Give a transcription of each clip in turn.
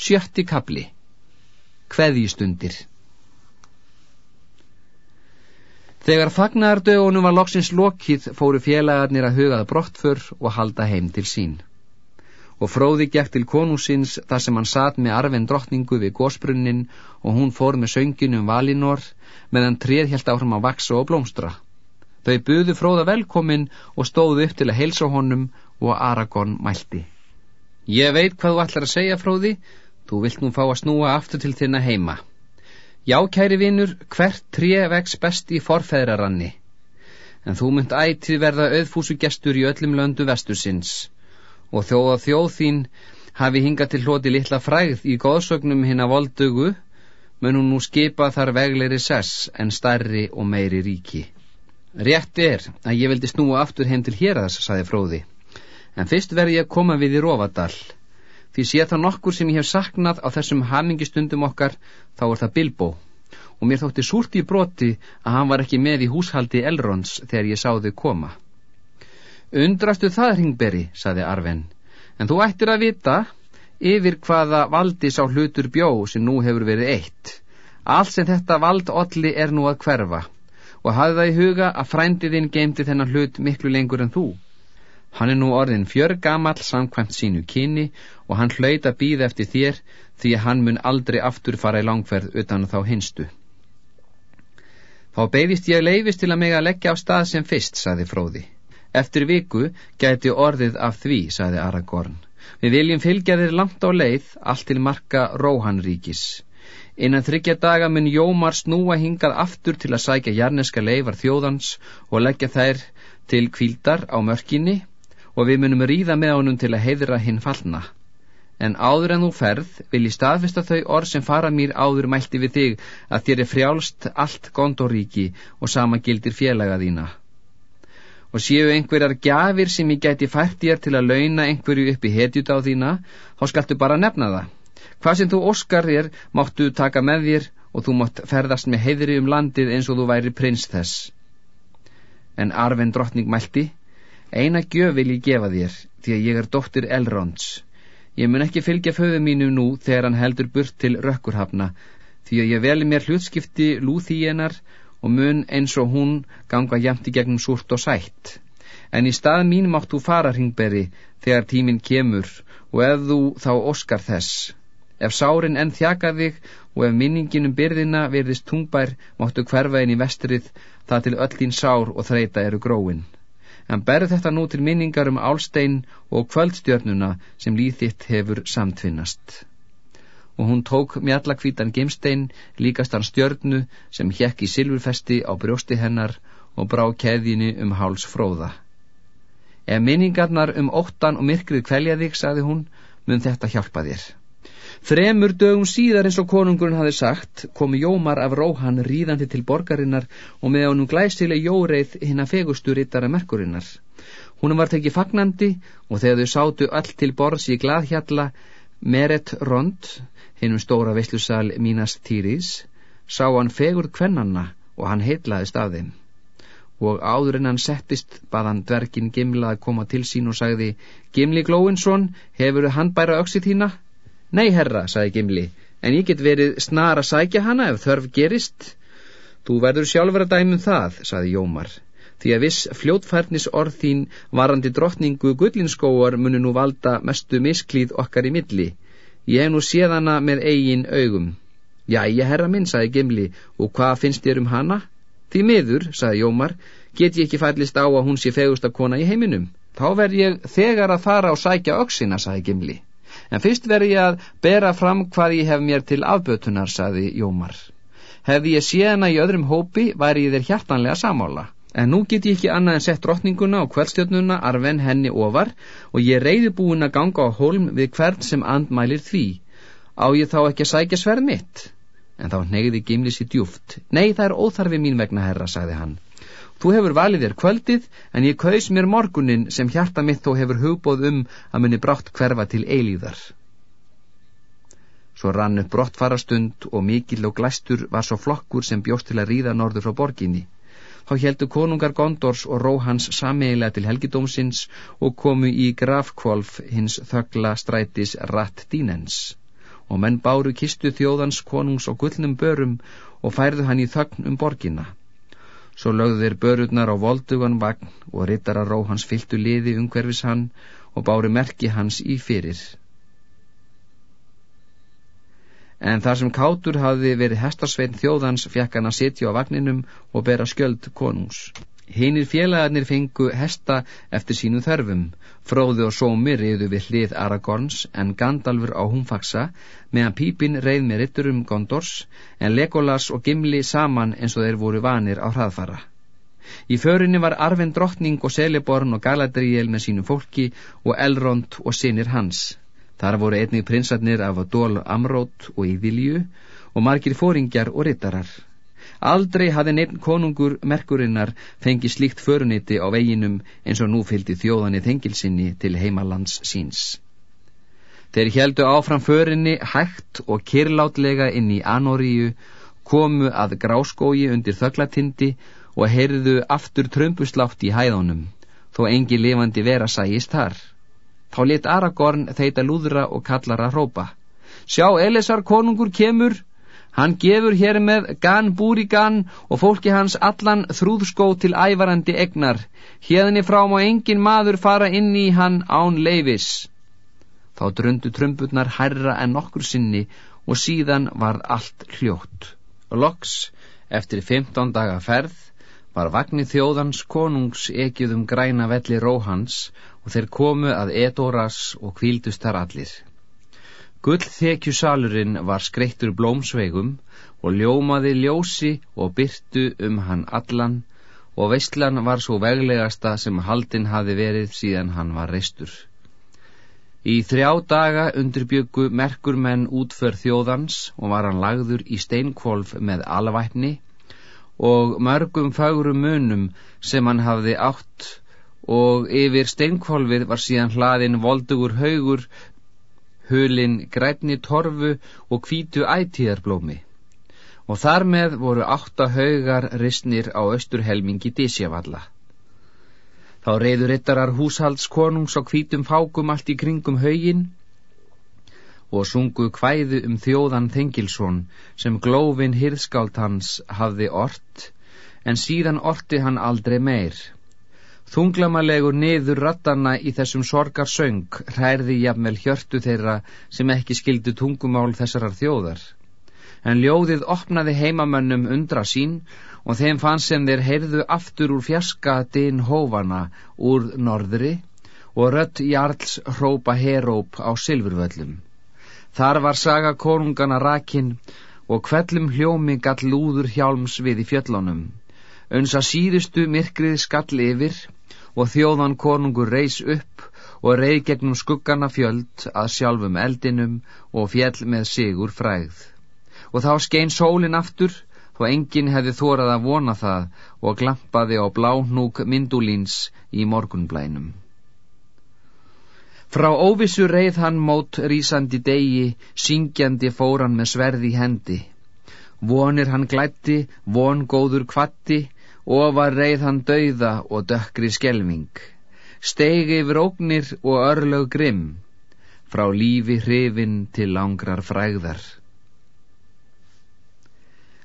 Sjötti kapli Kveðjistundir Þegar fagnardögunum var loksins lokið fóru félagarnir að hugað brottför og halda heim til sín. Og fróði gekk til konúsins þar sem hann satt með arfinn drottningu við gósbrunnin og hún fór með sönginum valinor meðan treð helt áfram að vaksa og blómstra. Þau buðu fróða velkomin og stóðu upp til að heilsa honum og Aragorn mælti. Ég veit hvað þú ætlar að segja, fróði, Þú vilt nú fá að snúa aftur til þinna heima. Já, kæri vinnur, hvert tré vex best í forfæðraranni. En þú mynd ætið verða auðfúsu gestur í öllum löndu vestursins. Og þjóð að þjóð þín hafi hingað til hloti litla fræð í góðsögnum hinn að voldugu, hún nú skipa þar vegleiri sess en starri og meiri ríki. Rétt er að ég vildi snúa aftur heim til hér aðs, saði fróði. En fyrst verði ég að koma við í Rófadal því sé það nokkur sem ég hef saknað á þessum hamingistundum okkar þá er það Bilbo. Og mér þótti súrt í broti að hann var ekki með í húshaldi Elrons þegar ég sá þau koma. Undrastu það hringberi, saði Arven en þú ættir að vita yfir hvaða valdi sá hlutur bjó sem nú hefur verið eitt. Allt sem þetta vald olli er nú að hverfa. Og hafði það í huga að frændiðinn geimdi þennan hlut miklu lengur en þú. Hann er nú orðin fjörgamall samkvæmt sínu kyni og hann hlaut að býða eftir þér því að hann mun aldrei aftur fara í langferð utan þá hinstu. Þá beigðist ég leifist til að mig að leggja á stað sem fyrst, saði Fróði. Eftir viku gæti orðið af því, saði Aragorn. Við viljum fylgja þér langt á leið, allt til marka Róhanríkis. Innan þryggja daga mun Jómar snúa hingað aftur til að sækja jarneska leifar þjóðans og leggja þær til kvíldar á mörkinni og við munum ríða með honum til að heiðra hinn fallna. En áður en þú ferð vil ég staðfesta þau orð sem fara mér áður mælti við þig að þér er frjálst allt gondoríki og sama gildir félaga þína. Og séu einhverjar gjafir sem ég gæti fært þér til að launa einhverju upp í hetjut á þína, þá skaltu bara nefna það. Hvað sem þú óskar þér máttu taka með þér og þú mátt ferðast með heiðri um landið eins og þú væri prins þess. En arven drottning mælti, Eina gjöf vil ég gefa þér, því að ég er dóttir Elrons. Ég mun ekki fylgja föðu mínu nú þegar hann heldur burt til rökkurhafna, því að ég veli mér hlutskipti lúþíjenar og mun eins og hún ganga jæmt í gegnum súrt og sætt. En í stað mín máttu fara hringberi þegar tíminn kemur og ef þú þá oskar þess. Ef sárin enn þjaka þig og ef minninginum byrðina verðist tungbær máttu hverfa inn í vestrið það til öll þín sár og þreita eru gróin en berð þetta nú til minningar um álstein og kvöldstjörnuna sem líðitt hefur samtvinnast. Og hún tók mjallakvítan gemstein líkast hann stjörnu sem hjekk í silfurfesti á brjósti hennar og brá keðjini um háls fróða. Ef minningarnar um óttan og myrkrið kvelja þig, saði hún, mun þetta hjálpa þér. Þremur dögum síðar eins og konungurinn hafi sagt komi Jómar af Róhan ríðandi til borgarinnar og með honum glæsileg jóreið hinn að fegustu rittara merkurinnar. Húnum var tekið fagnandi og þegar þau sátu öll til borðs í glaðhjalla Meret Rond, hinnum stóra veistlusal Mínas Týris, sá hann fegurð kvennanna og hann heitlaðist af þeim. Og áður en hann settist bað hann dvergin Gimla að koma til sín og sagði Gimli Glóinsson, hefur hann bæra öksi þína? Nei, herra, sagði Gimli, en ég get verið snar að sækja hana ef þörf gerist. Þú verður sjálfur að dæmum það, sagði Jómar, því að viss fljótfærnis orð þín varandi drottningu gullinskóar munu nú valda mestu misklíð okkar í milli. Ég hef nú séð hana með eigin augum. Jæja, herra minn, sagði Gimli, og hvað finnst þér um hana? Því miður, sagði Jómar, get ég ekki fællist á að hún sé fegust að kona í heiminum. Þá verð ég þegar að fara og sækja öksina, sagði Gimli. En fyrst verði ég að bera fram hvað ég hef mér til afbötunar, saði Jómar. Hefði ég séðana í öðrum hópi, væri ég þér hjartanlega samála. En nú get ég ekki annað en sett drottninguna og kveldstjörnuna arven henni ofar og ég reyði búin að ganga á hólm við hvern sem andmælir því. Á ég þá ekki að sækja sverð mitt? En þá neyði Gimli sér djúft. Nei, það er óþarfi mín vegna, herra, sagði hann. Þú hefur valið þér kvöldið, en ég kaus mér morgunin sem hjarta mitt þó hefur hugbóð um að muni brátt hverfa til eilíðar. Svo rann upp brottfarastund og mikil og glæstur var svo flokkur sem bjóst til að ríða norður frá borginni. Þá heldu konungar Gondors og Róhans sameigilega til helgidómsins og komu í grafkvolf hins þögla strætis Ratt Dínens og menn báru kistu þjóðans konungs og gullnum börum og færðu hann í þögn um borginna. Svo lögðu þeir börurnar á voldugan vagn og rittara ró hans fyltu liði umhverfis hann og báru merki hans í fyrir. En þar sem kátur hafði verið hestarsvein þjóðans fjekk hann að sitja á vagninum og bera skjöld konungs. Hinnir félagarnir fengu hesta eftir sínu þörfum. Fróði og Sómi reyðu við hlið Aragorns en Gandalfur á Húnfaksa meðan Pípin reyð með ritturum Gondors en Legolas og Gimli saman eins og þeir voru vanir á hraðfara. Í förinni var Arvin drottning og Celeborn og Galadriel með sínu fólki og Elrond og sinir hans. Þar voru einnig prinsarnir af Dól Amrót og Íðilju og margir fóringjar og rittarar. Aldrei hafði nefn konungur merkurinnar fengið slíkt föruniti á veginum eins og nú fylgdi þjóðanir þengilsinni til heimalands síns. Þeir heldu áfram förinni hægt og kyrlátlega inn í Anoríu, komu að gráskógi undir þöglatindi og heyrðu aftur trömbuslátt í hæðunum, þó engi lifandi vera sæist þar. Þá lit Aragorn þeita lúðra og kallar að hrópa. Sjá, Elisar konungur kemur! Hann gefur hér með gan búrigan og fólki hans allan þrúðskó til ævarandi egnar. Hérni frá má engin maður fara inn í hann án leifis. Þá dröndu trömbutnar hærra en nokkur sinni og síðan var allt hljótt. Loks, eftir 15 daga ferð, var vagnir þjóðans konungs ekið um græna velli róhans og þeir komu að Edoras og kvíldust þar allir. Gullþekjusalurinn var skreittur blómsveigum og ljómaði ljósi og byrtu um hann allan og veistlan var svo veglegasta sem haldinn hafi verið síðan hann var reistur. Í þrjá daga undirbyggu merkur menn útför þjóðans og var hann lagður í steinkvolf með alvætni og mörgum fagurum munum sem hann hafði átt og yfir steinkvolfið var síðan hlaðin voldugur haugur hulin grænni torfu og hvítu ætíðarblómi og þar með voru átta haugar ristnir á austurhelmingi Dísjavalla. Þá reyður yttarar húshaldskonungs og hvítum fákum allt í kringum haugin og sungu kvæðu um þjóðan Þengilsson sem glófin hirðskált hans hafði ort en síðan orti hann aldrei meir. Þunglamalegur niður rattanna í þessum sorgarsöng hærði jafnvel hjörtu þeirra sem ekki skildu tungumál þessarar þjóðar. En ljóðið opnaði heimamönnum undra sín og þeim fann sem þeir heyrðu aftur úr fjaska din hófana úr norðri og rött jarls hrópa heróp á silfurvöllum. Þar var saga konungana rakin og kvellum hljómi gall lúður hjálms við í fjöllunum. Önsa síðustu myrkrið skall yfir og þjóðan konungur reys upp og reið gegnum skuggana fjöld að sjálfum eldinum og fjell með sigur fræð. Og þá skein sólin aftur, þó enginn hefði þórað að vona það og glampaði á bláhnúk myndulíns í morgunblænum. Frá óvissu reið hann mót rísandi degi, syngjandi fóran með sverði hendi. Vonir hann glætti, von góður kvatti, og var reið hann dauða og dökkri skelving, steigi yfir ógnir og örlög grimm, frá lífi hrifin til langrar frægðar.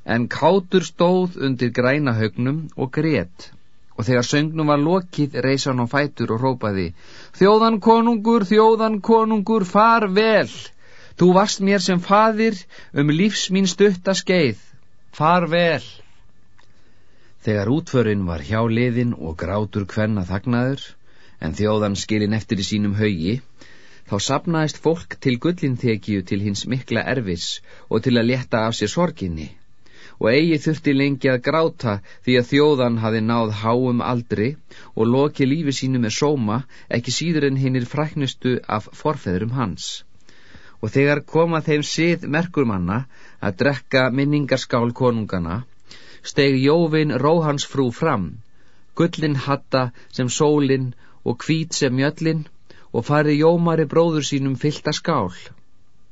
En kátur stóð undir grænahaugnum og grétt, og þegar söngnum var lokið reys hann á fætur og rópaði, Þjóðan konungur, þjóðan konungur, far vel! Þú varst mér sem fadir um lífs mín stutta skeið, far vel! Þegar útförinn var hjá liðin og grátur hvenna þagnaður, en þjóðan skilin eftir í sínum haugi, þá sapnaðist fólk til gullinþekju til hins mikla erfis og til að leta af sér sorginni, og eigi þurfti lengi að gráta því að þjóðan hafi náð háum aldri og loki lífi sínu með sóma ekki síður en hinnir fræknustu af forfeðurum hans. Og þegar koma þeim sið merkurmanna að drekka minningarskál konungana, steg Jóvin Róhansfrú fram, gullin hatta sem sólin og hvít sem mjöllin og fari Jómari bróður sínum fylta skál.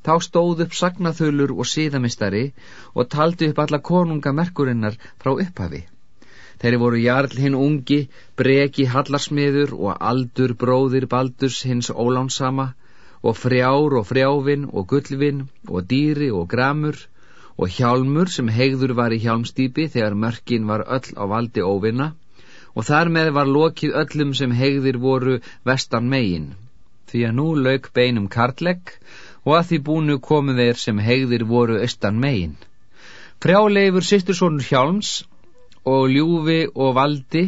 Þá stóð upp sagnaþölur og síðamistari og taldi upp alla konunga merkurinnar frá upphafi. Þeirri voru Jarl hinn ungi, Breki Hallarsmiður og Aldur bróðir Baldurs hins ólánsama og frjár og frjávin og gullvin og dýri og gramur og hjálmur sem hegður var í hjálmstýpi þegar mörkin var öll á valdi óvinna. Og þar með var lokið öllum sem hegðir voru vestan megin. Því að nú lauk beinum kartlegg og að því búnu komu þeir sem hegðir voru austan megin. Frjáleifur sýstursonur hjálms og ljúfi og valdi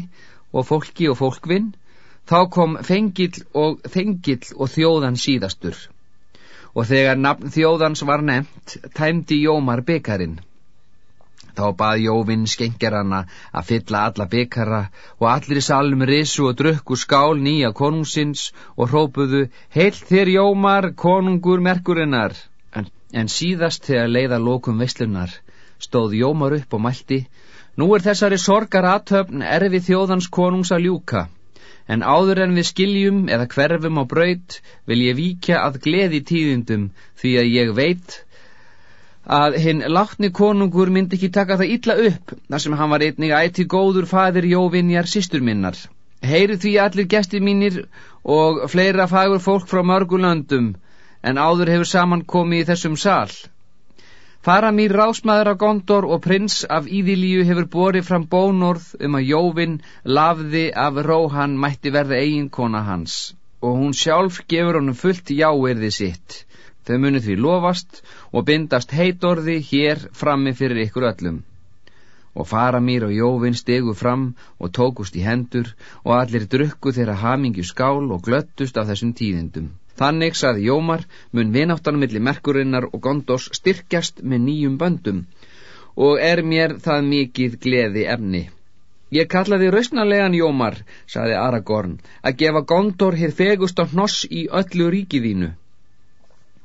og fólki og fólkvinn þá kom fengill og þengill og þjóðan síðastur og þegar nafn þjóðans var nefnt, tæmdi Jómar byggarinn. Þá bað Jóvin skengjarana að fylla alla byggara og allir í salum risu og drukku skál nýja konungsins og hrópuðu Heill þér Jómar, konungur merkurinnar. En, en síðast þegar leiða lókum veislunar stóð Jómar upp og mælti Nú er þessari sorgar aðtöfn erfi þjóðans konungs að ljúka en áður en við skiljum eða hverfum á braut vil ég víkja að gleði tíðindum því að ég veit að hinn láttni konungur myndi ekki taka það illa upp þar sem hann var einnig ætti góður fadir Jóvinjar sístur minnar. Heyri því allir gesti mínir og fleira fagur fólk frá mörgulöndum en áður hefur saman komið í þessum sál. Faramír rásmaður af Gondor og prins af Íðilíu hefur borið fram bónorð um að Jóvin lafði af Róhan mætti verða eiginkona hans og hún sjálf gefur honum fullt jáerði sitt. Þau munið því lofast og bindast heitorði hér frammi fyrir ykkur öllum. Og Faramír og Jóvin stegu fram og tókust í hendur og allir drukku þeirra hamingju skál og glöttust af þessum tíðindum. Þannig, saði Jómar, mun vináttanum millir Merkurinnar og Gondors styrkjast með nýjum böndum og er mér það mikið gleði efni. Ég kallaði rausnarlegan Jómar, saði Aragorn, að gefa Gondor hér fegust á hnoss í öllu ríkiðínu.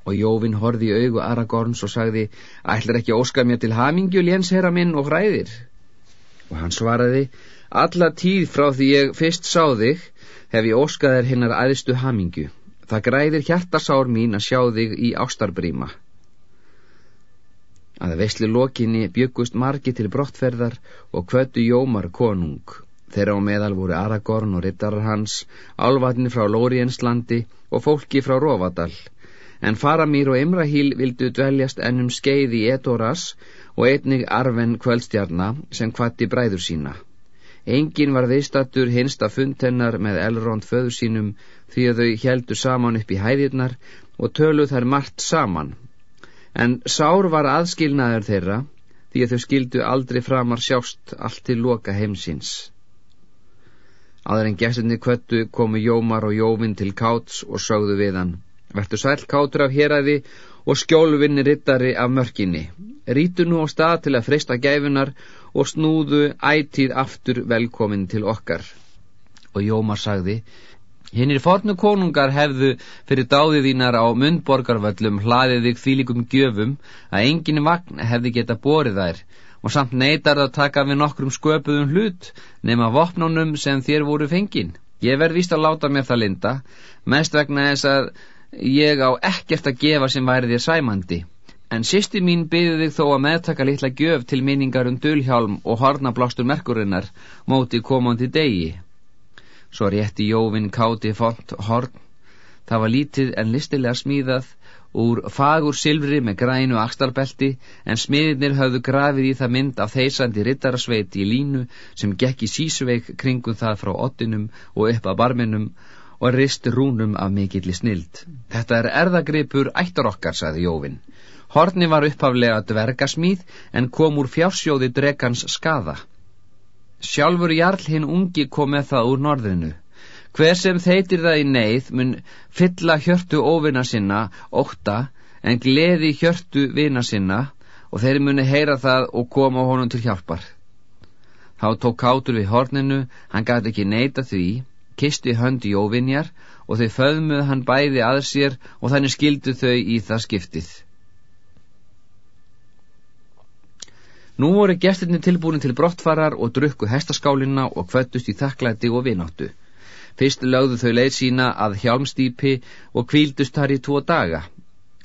Og Jóvin horði í augu Aragorns og sagði, ætlar ekki óska mér til hamingju lénsherra minn og hræðir. Og hann svaraði, alla tíð frá því ég fyrst sá þig, hef ég óskaðir hinnar aðistu hamingju. Það græðir hjartasár mín að sjá þig í ástarbríma. Að veisli lokinni byggust margi til brottferðar og kvötu Jómar konung. Þeirra á meðal voru Aragorn og rittarar hans, álvatni frá Lórienslandi og fólki frá Rófadal. En Faramír og Imrahíl vildu dveljast ennum skeið í Edoras og einnig arven kvöldstjarna sem kvatti bræður sína. Engin var viðstattur hinsta fundtennar með Elrond föðu sínum því að þau heldu saman upp í hæðirnar og töluð þær margt saman. En sár var aðskilnaður þeirra því að þau skildu aldrei framar sjást allt til loka heimsins. Aður en gestinni kvöttu komu Jómar og Jóvin til Káts og sögðu við hann. Vertu sæl Kátur af héræði og skjólvinni rittari af mörkinni. Rítu nú á stað til að freysta gæfinar og snúðu ætíð aftur velkomin til okkar. Og Jómar sagði, Hinnir fornu konungar hefðu fyrir dáðið þínar á mundborgarvöllum hlaðið þig þvílikum gjöfum að engin vagn hefði geta borið þær og samt neytar að taka við nokkrum sköpuðum hlut nema vopnunum sem þér voru fengin. Ég verð víst að láta mér það linda, mest vegna þess að ég á ekkert að gefa sem væri þér sæmandi. En sýsti mín byði þig þó að meðtaka litla gjöf til minningar um dölhjálm og hornablástur merkurinnar móti komandi degi. Svo rétti Jóvin káti font horn. Það var lítið en listilega smíðað úr fagur silfri með grænu axtarbelti en smiðirnir höfðu grafið í það mynd af þeysandi rittarasveiti í línu sem gekk í sísveik kringum það frá ottinum og upp að barminum og rist rúnum af mikilli snild. Þetta er erðagripur ættar okkar, saði Jóvin. Horni var upphaflega dvergasmíð en kom úr fjársjóði dregans skada. Sjálfur Jarl hinn ungi kom með það úr norðinu. Hver sem þeitir það í neyð mun fylla hjörtu óvinna sinna, óta, en gleði hjörtu vina sinna og þeir muni heyra það og koma honum til hjálpar. Þá tók kátur við horninu, hann gæti ekki neyta því, kisti höndi óvinjar og þau föðmuð hann bæði að sér og þannig skildu þau í það skiptið. Nú voru gestirni tilbúin til brottfarar og drukku hestaskálinna og kvöttust í þakklæti og vináttu. Fyrst lögðu þau leið sína að hjálmstýpi og kvíldust þar í tvo daga.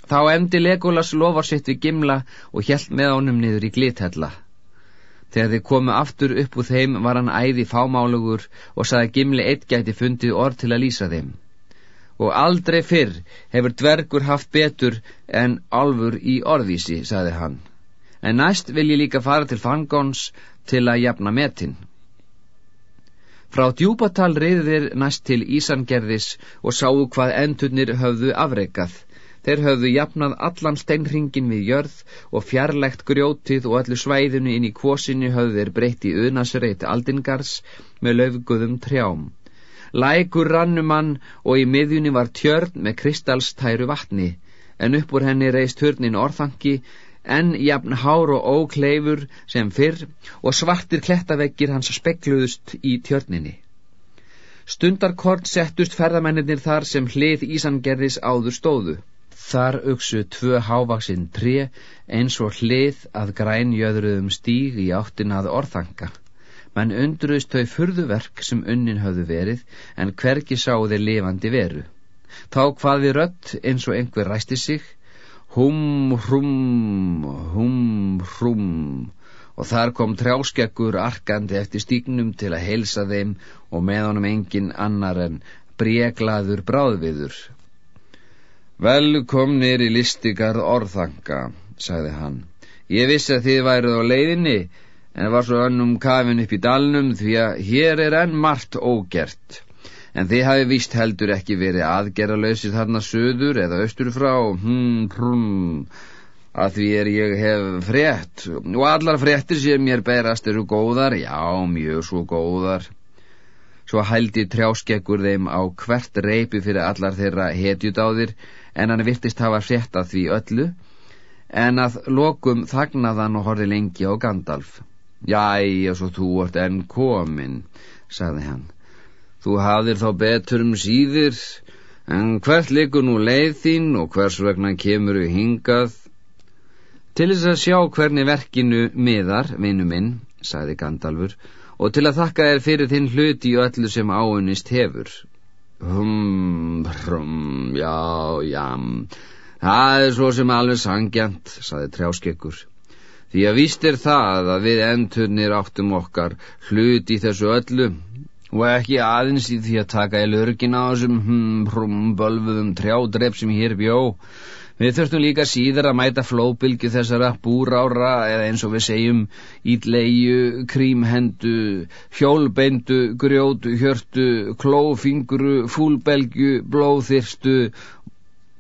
Þá emdi Legolas lofar sitt við Gimla og hjælt með honum niður í glithella. Þegar þið komu aftur upp úr þeim var hann æði fámálugur og saði Gimli eitt gæti fundið orð til að lýsa þeim. og aldrei fyrr hefur dvergur haft betur en alfur í orðvísi, saði hann. En næst vil ég líka fara til fangons til að jafna metin. Frá djúbatal reyðir næst til Ísangerðis og sáu hvað endurnir höfðu afreikað. Þeir höfðu jafnað allan steinringin við jörð og fjarlægt grjótið og allu svæðinu inn í kvosinu höfðu þeir breytt í uðnasreit aldingars með löfguðum trjám. Lækur rannumann og í miðjunni var tjörn með kristalstæru vatni, en upp úr henni reist hörnin orðfangi, en jafn hár og ókleifur sem fyrr og svartir klettaveggir hans spekluðust í tjörninni. Stundarkort settust ferðamennir þar sem hlið Ísangerðis áður stóðu. Þar uksu tvö hávaksinn tre eins og hlið að grænjöðruðum stíg í áttinað orðfanga. Menn undruðst þau furðuverk sem unnin höfðu verið, en hverki þeir lifandi veru. Þá hvað við rött eins og einhver ræsti sig, hum, hrum, hum, hrum, og þar kom trjáskekkur arkandi eftir stíknum til að heilsa þeim og með honum engin annar en breglaður bráðviður. Velkomnir í listigarð orðanga, sagði hann. Ég vissi að þið væruð á leiðinni, en var svo önnum kafin upp í dalnum því að hér er enn margt ógert. En þið hafi víst heldur ekki verið aðgerralösið þarna söður eða austur frá, hm, hm, að því er ég hef frétt, og allar fréttir sem mér berast eru góðar, já, mjög svo góðar. Svo hældi trjáskekkur þeim á hvert reipi fyrir allar þeirra hetjudáðir, en hann virtist hafa frétt að því öllu, en að lokum þagnaðan og horfi lengi á Gandalf. Jæja, svo þú ert enn komin, sagði hann. Þú hafðir þá betur um síðir, en hvert likur nú leið þín og hvers vegna kemur við hingað? Til þess að sjá hvernig verkinu miðar, vinnu minn, sagði Gandalfur, og til að þakka þér fyrir þinn hluti og öllu sem áunist hefur. Hum, hrum, já, já, það er svo sem alveg sangjant, sagði trjáskekkur. Því að víst er það að við endurnir áttum okkar hlut í þessu öllu og ekki aðeins í því að taka í lörgin á þessum hm, hrum, bölfuðum trjádrepp sem hér bjó. Við þurftum líka síðar að mæta flóbilgi þessara búrára eða eins og við segjum ídleju, krímhendu, hjólbeindu, grjótu, hjörtu, klófinguru, fúlbelgu, blóðþyrstu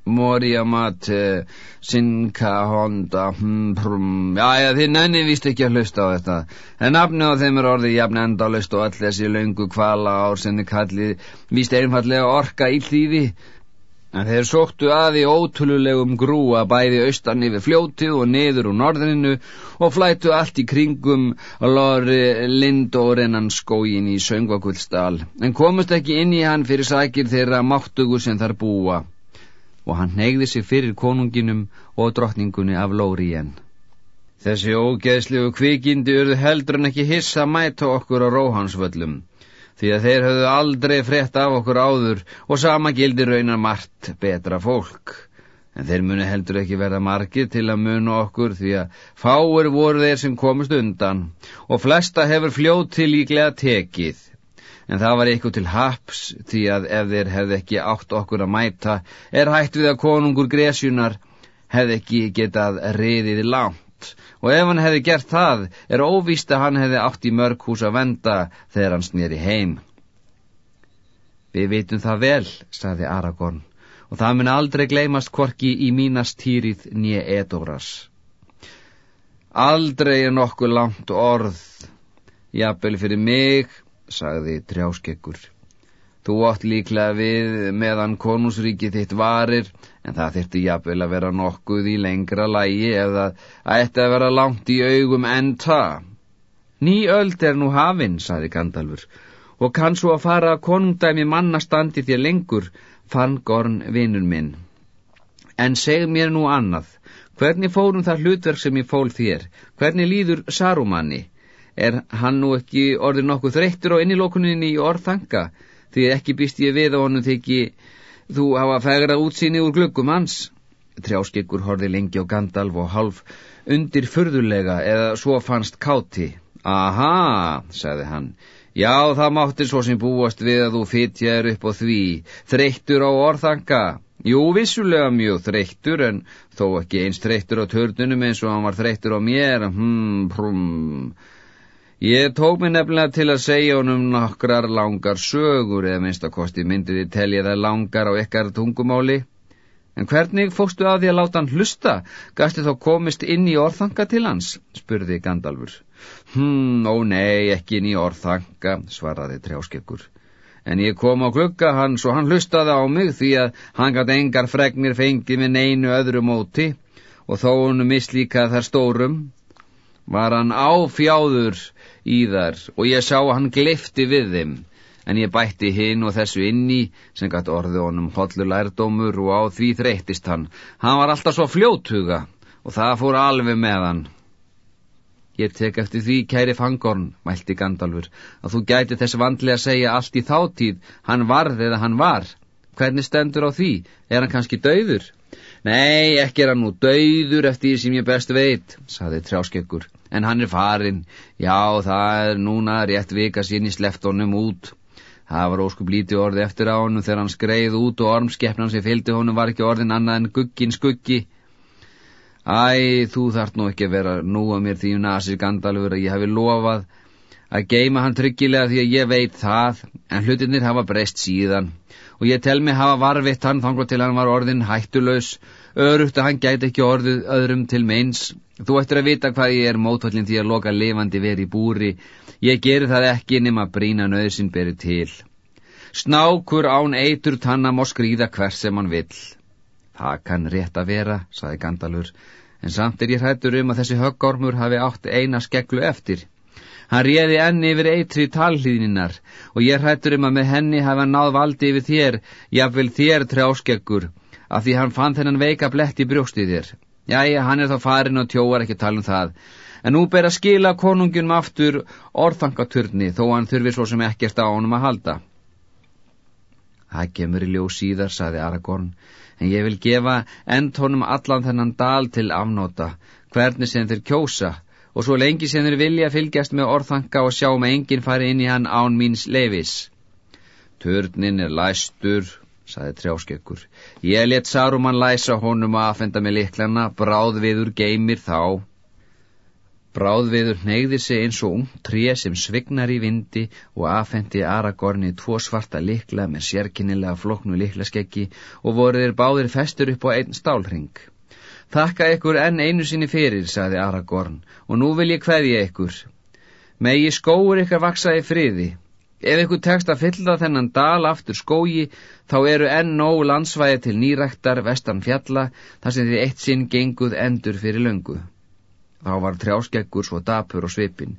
Moria Mate, Sinka, Honda, hm, prum, já, já, þið nenni vist ekki að hlusta á þetta. En nafni á þeim er orðið jafn endalust og all þessi laungu kvala ár sem þið kallið vist einfallega orka í hlýði. En þeir sóttu aði ótrúlegum grúa bæði austan yfir fljótið og niður úr norðrinu og flættu allt í kringum lori lindórennan skógin í Söngakullstal, en komust ekki inn í hann fyrir sækir þeirra máttugu sem þar búa og hann neyði sig fyrir konunginum og drottningunni af Lórien. Þessi ógeðslegu kvikindi urðu heldur en ekki hissa mæta okkur á róhansvöllum, því að þeir höfðu aldrei frett af okkur áður og sama gildi raunar margt betra fólk. En þeir muni heldur ekki verða margir til að munu okkur því að fáir voru þeir sem komist undan og flesta hefur fljóð til líklega tekið en það var eitthvað til haps því að ef þeir hefði ekki átt okkur að mæta er hægt við að konungur Gresjunar hefði ekki getað reyðið langt og ef hann hefði gert það er óvíst að hann hefði átt í mörg hús að venda þegar hann snýri heim. Við vitum það vel, saði Aragorn, og það mun aldrei gleymast korki í mínastýrið nýja Edoras. Aldrei er nokkuð langt orð, jafnvel fyrir mig, sagði trjáskekkur. Þú átt líklega við meðan konúsríki þitt varir, en það þyrti jafnvel að vera nokkuð í lengra lægi ætti að vera langt í augum en það. Ný öld er nú hafinn, sagði Gandalfur, og kann svo að fara að konungdæmi mannastandi þér lengur, fann Gorn vinnun minn. En seg mér nú annað, hvernig fórum það hlutverk sem ég fól þér, hvernig líður Sarumanni? er hann nú ekki orðin nokkuð þreyttur á innilokuninni í orðþanga, því ekki býst ég við á honum þykki þú hafa fegra útsýni úr glöggum hans. Trjáskyggur horfi lengi á Gandalf og half undir furðulega eða svo fannst káti. Aha, sagði hann, Já, það mátti svo sem búast við að þú fytjar upp á því, þreyttur á orðanga. Jú, vissulega mjög þreyttur, en þó ekki eins þreyttur á törnunum eins og hann var þreyttur á mér. Hmm, prum. Ég tók mig nefnilega til að segja honum nokkrar langar sögur, eða minnst að kosti myndiði telja það langar á ykkar tungumáli. En hvernig fóstu að því að láta hann hlusta? Gasti þá komist inn í orðanga til hans? spurði Gandalfur. Hm, ó nei, ekki inn í orðanga, svaraði trjáskekkur. En ég kom á klukka hans og hann hlustaði á mig því að hann gæti engar fregnir fengið með neinu öðru móti og þó hann mislíkað þar stórum. Var hann áfjáður í þar og ég sá hann glifti við þeim en ég bætti hinn og þessu inni sem gætt orði honum hollur lærdómur og á því þreytist hann. Hann var alltaf svo fljóttuga og það fór alveg með hann. Ég tek eftir því, kæri fangorn, mælti Gandalfur, að þú gæti þess vandlega að segja allt í þáttíð, hann varð eða hann var. Hvernig stendur á því? Er hann kannski dauður? Nei, ekki er hann nú dauður eftir því sem ég best veit, saði trjáskekkur, en hann er farin. Já, það er núna rétt vika sín í sleftónum út. Það var óskup lítið orði eftir á honum þegar hann skreið út og ormskeppnan sem fylgdi honum var ekki orðin annað en guggin skuggi. Æ, þú þart nú ekki að vera nú að mér því nasir gandalfur að ég hafi lofað að geima hann tryggilega því að ég veit það, en hlutinir hafa breyst síðan og ég tel mig hafa varfitt hann þannig til hann var orðin hættulös, örugt að hann gæti ekki orðið öðrum til meins. Þú ættir að vita hvað ég er mótvallin því að loka lifandi veri í búri Ég geri það ekki nema brína nöðsin beri til. Snákur án eitur tanna má skrýða hvers sem hann vill. Það kann rétt að vera, saði Gandalfur, en samt er ég hrættur um að þessi höggormur hafi átt eina skeglu eftir. Hann réði enni yfir eitri talhlýðninar og ég hrættur um að með henni hafa náð valdi yfir þér, jáfnvel þér trjáskeggur, af því hann fann þennan veika blett í brjóstið þér. Jæja, hann er þá farin og tjóar ekki tala um það. En nú ber að skila konungjum aftur orðfangaturni þó hann þurfi svo sem ekkert á honum að halda. Það gemur í ljóð síðar, saði Aragorn, en ég vil gefa endhónum allan þennan dal til afnóta, hvernig sem þeir kjósa, og svo lengi sem þeir vilja fylgjast með orðfanga og sjá með enginn fari inn í hann án míns leifis. Turnin er læstur, saði trjáskekkur. Ég let Saruman læsa honum að aðfenda með liklana, bráð viður geymir þá. Bráðviður neyði sig eins og ung tré sem svignar í vindi og afhendi Aragorni tvo svarta likla með sérkinnilega floknu liklaskeggi og voruðir báðir festur upp á einn stálring. Þakka ykkur enn einu sinni fyrir, saði Aragorn, og nú vil ég hverja ykkur. Megi skóur ykkar vaksa í friði. Ef ykkur tekst að fylla þennan dal aftur skógi, þá eru enn nóg landsvæði til nýræktar vestan fjalla, þar sem þið eitt sinn genguð endur fyrir löngu. Þá var trjáskeggur svo dapur og svipin.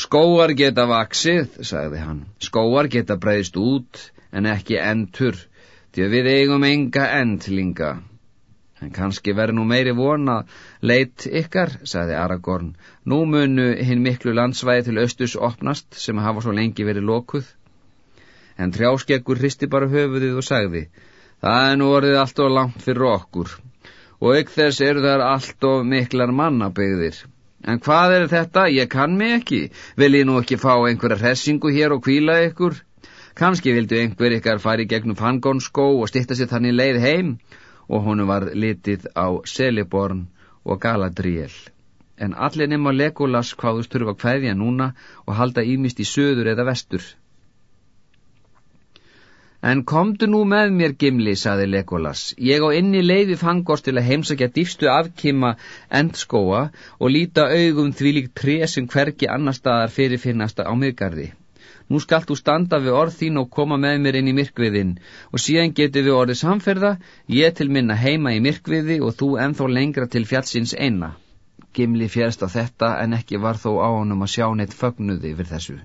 Skóar geta vaksið, sagði hann. Skóar geta breyðst út, en ekki endur, því að við eigum enga endlinga. En kannski verður nú meiri vona leitt ykkar, sagði Aragorn. Nú munu hinn miklu landsvæði til austus opnast, sem hafa svo lengi verið lokuð. En trjáskeggur hristi bara höfuðið og sagði, það er nú orðið allt og langt fyrir okkur og ykk þess eru þar allt of miklar mannabegðir. En hvað er þetta? Ég kann mig ekki. Vil ég nú ekki fá einhverja hressingu hér og kvíla ykkur? Kanski vildu einhver ykkar fari gegnum fangonskó og stitta sér þannig leið heim og honu var litið á Seliborn og Galadriel. En allir nema Legolas hvaðust þurfa hverja núna og halda ímist í söður eða vestur. En komdu nú með mér, Gimli, saði Legolas. Ég á inni leiði fangors til að heimsækja dýfstu afkima endskóa og líta augum því líkt tré sem hverki annar staðar fyrirfinnast á miðgarði. Nú skalt þú standa við orð þín og koma með mér inn í myrkviðin og síðan getur við orðið samferða, ég til minna heima í myrkviði og þú enþá lengra til fjallsins eina. Gimli fjærst á þetta en ekki var þó á honum að sjá neitt fögnuði yfir þessu.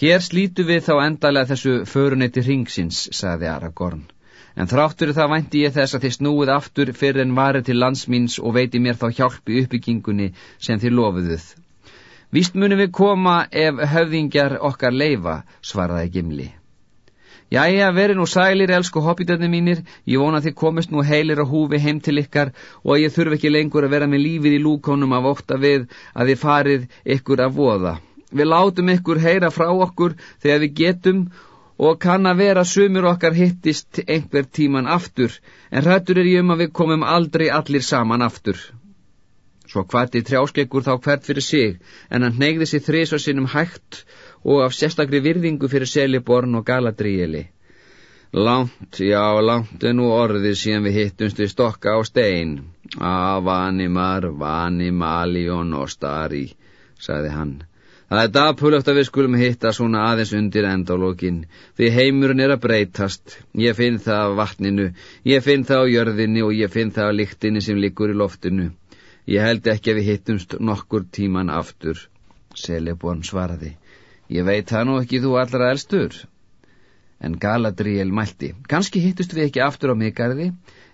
Hér slítu við þá endalega þessu föruneyti ringsins, saði Aragorn. En þráttur það vænti ég þess að þið snúið aftur fyrir en varið til landsmýns og veiti mér þá hjálp í uppbyggingunni sem þið lofuðuð. Vist munum við koma ef höfðingjar okkar leifa, svaraði Gimli. Jæja, veri nú sælir, elsku hobbítöðni mínir, ég vona að þið komist nú heilir á húfi heim til ykkar og að ég þurfi ekki lengur að vera með lífið í lúkonum af ótta við að þið farið ykkur að voða Við látum ykkur heyra frá okkur þegar við getum og kann að vera sumur okkar hittist einhver tíman aftur, en hrættur er ég um að við komum aldrei allir saman aftur. Svo hvati trjáskeggur þá hvert fyrir sig, en hann neyði sér þrís og sinnum hægt og af sérstakri virðingu fyrir Seliborn og Galadrieli. Langt, já, langt er nú orðið síðan við hittumst við stokka á stein. A, vanimar, vanimali og nostari, sagði hann. Það er dapulögt að við skulum hitta svona aðeins undir endálókin, því heimurinn er að breytast. Ég finn það á vatninu, ég finn það á jörðinu og ég finn það á líktinni sem liggur í loftinu. Ég held ekki að við hittumst nokkur tíman aftur, Seleborn svaraði. Ég veit það nú ekki þú allra elstur. En Galadriel mælti, kannski hittust við ekki aftur á migarði,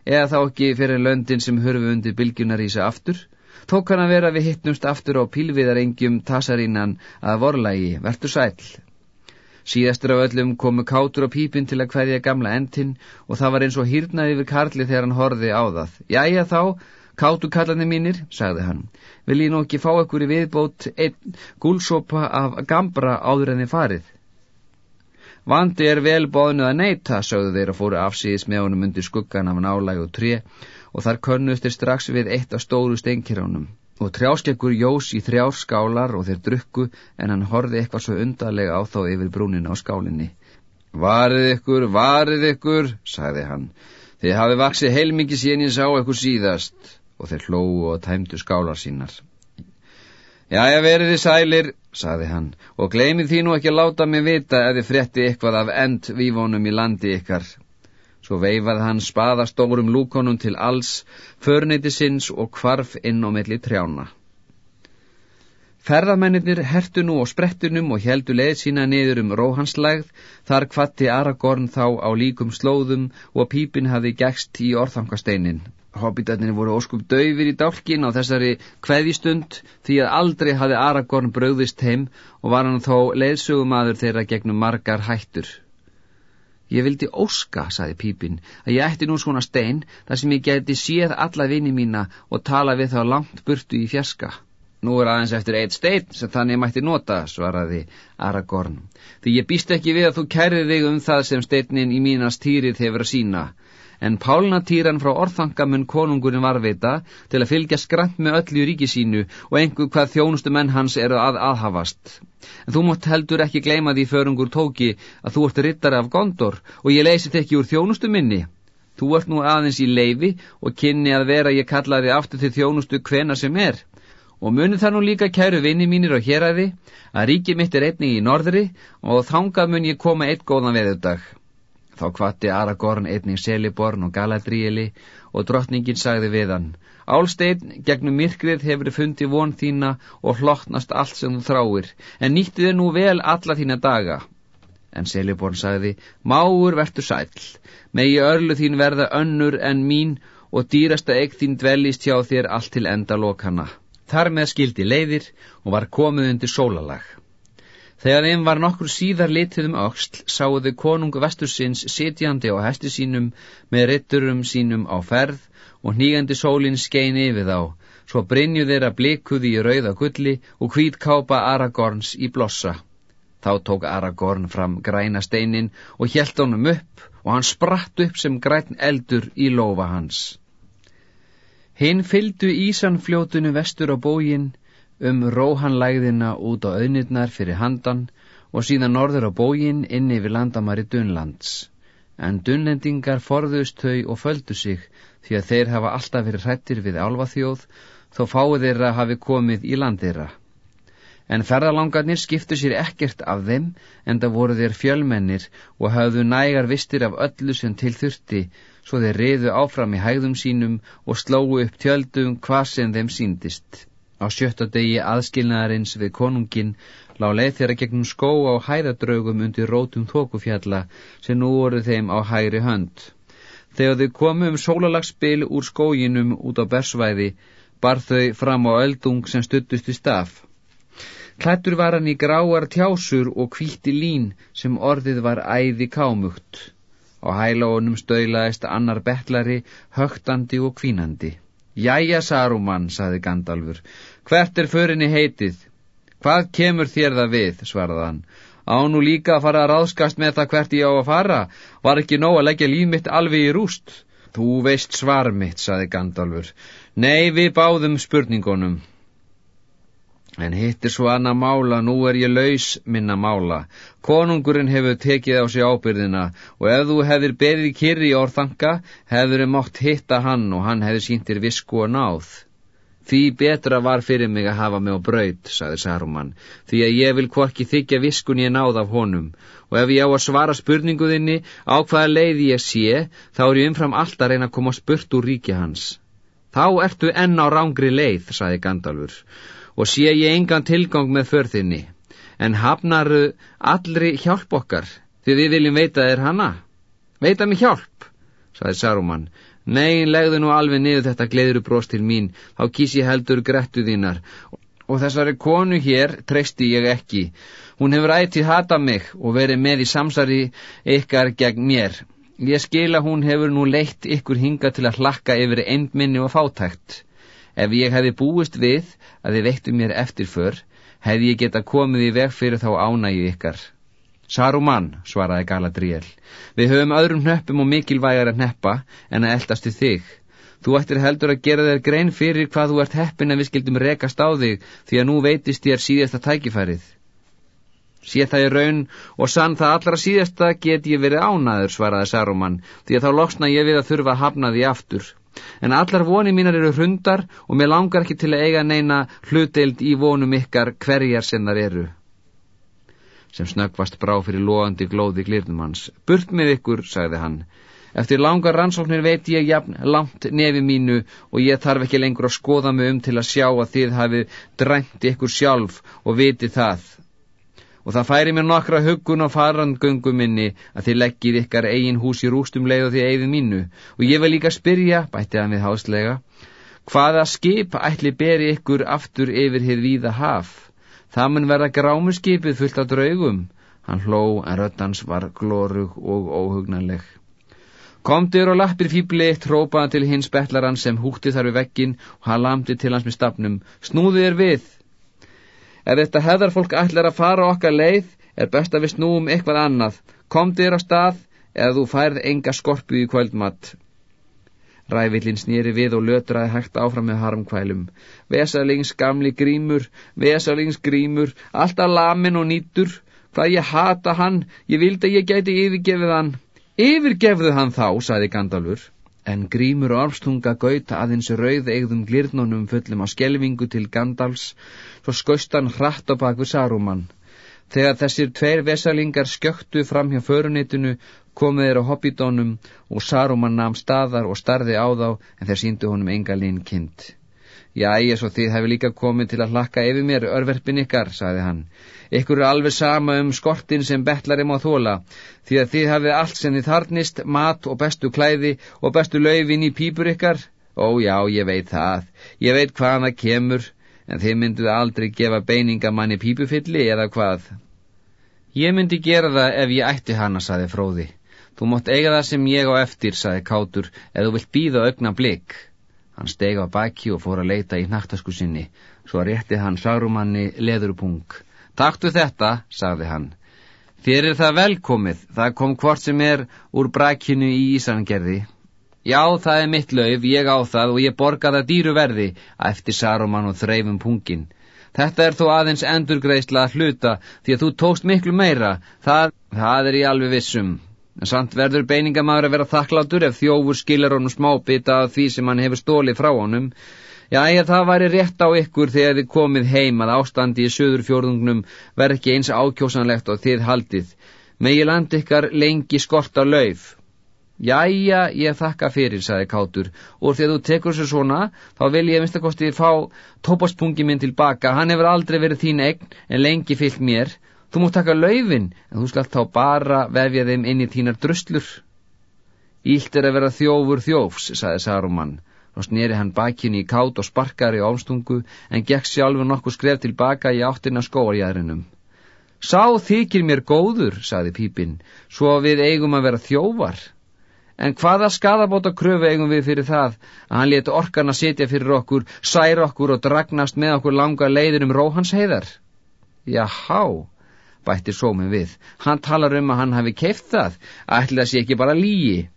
eða þá ekki fyrir löndin sem hörfu undir bylgjunar í sig aftur, tók hann að vera við hittnumst aftur á pílviðarengjum tasarinnan að vorlægi, verður sæl. Síðastur af öllum komu kátur á pípin til að hverja gamla endin og það var eins og hýrnaði við Karli þegar hann horfi á það. Jæja þá, kátu kallandi mínir, sagði hann, vil ég nú ekki fá ekkur í viðbót einn gúlsopa af gambra áður en þið farið. Vandi er vel bóðnuð að neyta, sögðu þeir að fóru afsýðis með honum undir skuggan af nálæg og tré og þar könnustir strax við eitt af stóru steinkiránum og trjáskekkur jós í þrjár skálar og þeir drukku en hann horfi eitthvað svo undarlega á þá yfir brúnina á skálinni. Varið ykkur, varið ykkur, sagði hann, þið hafi vaksið heilmikið síðan ég sá eitthvað síðast og þeir hlóu og tæmdu skálar sínar. Jæja, verið þið sælir, sagði hann, og gleymið því nú ekki að láta mig vita ef þið frétti eitthvað af end vífónum í landi ykkar. Svo veifaði hann spaðastórum lúkonum til alls, förneiti sinns og kvarf inn á melli trjána. Ferðamennir hertu nú á sprettunum og heldu leið sína niður um róhanslægð, þar kvatti Aragorn þá á líkum slóðum og pípin hafi gegst í orðhangasteinin. Hobbitarnir voru óskup döfir í dálkin á þessari kveðjistund því að aldrei hafi Aragorn bröðist heim og var hann þó leiðsögumadur þeirra gegnum margar hættur. Ég vildi óska, saði Pípin, að ég ætti nú svona stein þar sem ég geti séð alla vini mína og tala við þá langt burtu í fjerska. Nú er aðeins eftir eitt stein sem þannig mætti nota, svaraði Aragorn. Því ég býst ekki við að þú kærið þig um það sem steinin í mínast týrið hefur að sína en pálnatýran frá orðfangamun konungurinn varveita til að fylgja skrant með öllu ríki sínu og einhver hvað þjónustu menn hans eru að aðhafast. En þú mótt heldur ekki gleyma því förungur tóki að þú ert rittari af gondor og ég leysi þetta ekki úr þjónustu minni. Þú ert nú aðeins í leifi og kynni að vera ég kallaði aftur til þjónustu hvena sem er. Og munið það nú líka kæru vinni mínir og héræði að ríki mitt er einnig í norðri og þangað mun ég koma eitt góðan veðudag. Þá kvatti Aragorn einning Seliborn og Galadrieli og drottningin sagði við hann Álsteinn, gegnum myrkrið hefur fundið von þína og hlottnast allt sem þú þráir, en nýttið er nú vel alla þína daga. En Seliborn sagði, Máur verður sæl, megi örlu þín verða önnur en mín og dýrasta egg þín dvelist hjá þér allt til enda lokana. Þar með skildi leiðir og var komið undir sólalag. Þegar þeim var nokkur síðar litið um auksl, sáðu konungu vestursins sitjandi á hesti sínum með ritturum sínum á ferð og nýgandi sólinn skein yfir þá, svo brinju þeirra blikuði í rauða gulli og hvít kápa Aragorns í blossa. Þá tók Aragorn fram græna steinin og hjælt honum upp og hann spratt upp sem græn eldur í lofa hans. Hinn fyldu Ísanfljótunu vestur á bógin, um róhanlægðina út á auðnirnar fyrir handan og síðan norður á bógin inn yfir landamari Dunlands. En Dunlendingar forðust þau og földu sig því að þeir hafa alltaf verið hrættir við álvaþjóð þó fáið þeirra hafi komið í land þeirra. En ferðalangarnir skiptu sér ekkert af þeim en það voru þeir fjölmennir og hafðu nægar vistir af öllu sem til þurfti svo þeir reyðu áfram í hægðum sínum og slóu upp tjöldum hvað sem þeim síndist. Á sjötta degi aðskilnaðarins við konungin lá leið þeirra gegnum skó á hæðadraugum undir rótum þókufjalla sem nú voru þeim á hægri hönd. Þegar þau komu um sólalagspil úr skóginum út á bersvæði bar þau fram á öldung sem stuttust í staf. Klættur var hann í gráar tjásur og kvíti lín sem orðið var æði kámugt. Á hælónum stöðlaðist annar betlari, högtandi og kvínandi. Jæja, Saruman, saði Gandalfur, hvert er förinni heitið? Hvað kemur þér það við, svaraðan. Á nú líka að fara að ráðskast með það hvert ég á að fara, var ekki nóg að leggja líf mitt alveg í rúst. Þú veist svar mitt, saði Gandalfur. Nei, við báðum spurningunum. En hittir svo annað mála, nú er ég laus minna mála. Konungurinn hefur tekið á sig ábyrðina og ef þú hefðir berið kyrri í orðanga, hefur þið mótt hitta hann og hann hefur síntir visku og náð. Því betra var fyrir mig að hafa mig á braud, saði Saruman, því að ég vil hvorki þykja viskun ég náð af honum og ef ég á að svara spurninguðinni á hvaða leiði ég sé, þá er ég umfram allt að reyna að koma spurt úr ríki hans. Þá ertu enn á rángri leið, saði Gandalfur og sé ég engan tilgang með förðinni, en hafnaru allri hjálp okkar, því við viljum veita þér hana. Veita mig hjálp, saði Saruman. Nei, legðu nú alveg niður þetta gleðuru bróst til mín, þá kýs ég heldur grettu þínar. Og þessari konu hér treysti ég ekki. Hún hefur ættið hata mig og verið með í samsari ykkar gegn mér. Ég skila hún hefur nú leitt ykkur hinga til að hlakka yfir eindminni og fátækt. Ef ég hefði búist við að þið veittu mér eftirför, hefði ég geta komið í veg fyrir þá ánægju ykkar. Saruman, svaraði Galadriel, við höfum öðrum hnöppum og mikilvægar að hneppa en að eldast til þig. Þú ættir heldur að gera þér grein fyrir hvað þú ert heppin að við skildum rekast á þig því að nú veitist þér síðasta tækifærið. Sé það í raun og sann það allra síðasta get ég verið ánaður, svaraði Saruman, því að þá loksna ég við að þurfa að hafna því aftur en allar voni mínar eru hrundar og mér langar ekki til að eiga neina hlutdeild í vonum ykkar hverjar sem þar eru. Sem snöggvast brá fyrir loandi glóði glirnum hans. Burt með ykkur, sagði hann. Eftir langar rannsóknir veit ég jafn langt nefi mínu og ég þarf ekki lengur að skoða mig um til að sjá að þið hafið dræmt ykkur sjálf og viti það og það færi mér nokkra huggun á farandgöngu minni að þið leggið ykkar eigin hús í rústum leið og því eigið mínu og ég vil líka spyrja, bætti hann við háslega, hvaða skip ætli beri ykkur aftur yfir hér víða haf? Það mun verða grámuskipið fullt af draugum. Hann hló en röddans var glórug og óhugnanleg. Komdur og lappir fýbli eitt trópaðan til hins betlaran sem hútti þar við vekkin og hann lamdi til hans með stafnum. Snúðið er við! Ef þetta heðarfólk ætlar að fara okkar leið, er best að við snúum eitthvað annað. Kom þér á stað, eða þú færð enga skorpu í kvöldmatt. Rævillin snýri við og lötraði hægt áfram með harmkvælum. Vesalings gamli grímur, vesalings grímur, alltaf lamin og nýtur. Hvað ég hata hann, ég vildi að ég gæti yfirgefið hann. Yfirgefðu hann þá, saði Gandalfur en grímur og armstunga gauta aðeins rauð eigðum glirnunum fullum á skelvingu til Gandals, svo skaustan hratt á bakvið Saruman. Þegar þessir tveir vesalingar skjöktu fram hjá förunitinu, komið þeir á hobbítónum og Saruman namn staðar og starði á þá en þeir síndu honum enga lín kind. Ég svo þið hefur líka komið til að hlakka yfir mér, örverfin ykkar, saði hann. Ykkur er alveg sama um skortin sem betlar um á þóla, því að þið hafið allt sem þið þarnist, mat og bestu klæði og bestu laufin í pípur ykkar. Ó já, ég veit það, ég veit hvaðan það kemur, en þið mynduð aldrei gefa beiningamanni pípufilli eða hvað. Ég myndi gera það ef ég ætti hana, saði fróði. Þú mótt eiga það sem ég á eftir, saði kátur, ef þú vilt býða augna blik. Hann steg á baki og fór að leita í naktasku sinni, svo rétti hann sárumanni leðurupung. Taktu þetta, sagði hann. Þér er það velkomið, það kom hvort sem er úr brakinu í Ísangerði. Já, það er mitt lauf, ég á það og ég borga það dýru verði, eftir Saruman og þreifum pungin. Þetta er þó aðeins endurgreisla að hluta, því að þú tókst miklu meira, það, það er ég alveg vissum. En samt verður beiningamæður að vera þakklátur ef þjófur skilar honum smábita af því sem hann hefur stólið frá honum. Já, ég það væri rétt á ykkur þegar þið komið heim að ástandi í söður fjórðungnum verð ekki eins ákjósanlegt og þið haldið. Megi land ykkar lengi skort á lauf. Jæja, ég þakka fyrir, sagði Kátur, og þegar þú tekur sér svona, þá vil ég minnst að kosti fá tópaspungi minn tilbaka, hann hefur aldrei verið þín egn en lengi fyllt mér. Þú mútt taka laufin, en þú skalt þá bara vefja þeim inn í þínar druslur. Ílt er að vera þjófur þjófs, saði Saruman, og sneri hann bakinu í kátt og sparkari á ástungu, en gekk sjálfur nokkuð skref tilbaka í áttina skóarjæðrinum. Sá þykir mér góður, saði Pípinn, svo við eigum að vera þjófar. En hvaða skadabóta kröfu eigum við fyrir það að hann leti orkan að setja fyrir okkur, særa okkur og dragnast með okkur langa leiðin um róhans heiðar? Jáhá, bætti sóminn við. Hann talar um að hann hafi keift það, ætla að sé ekki bara lígi.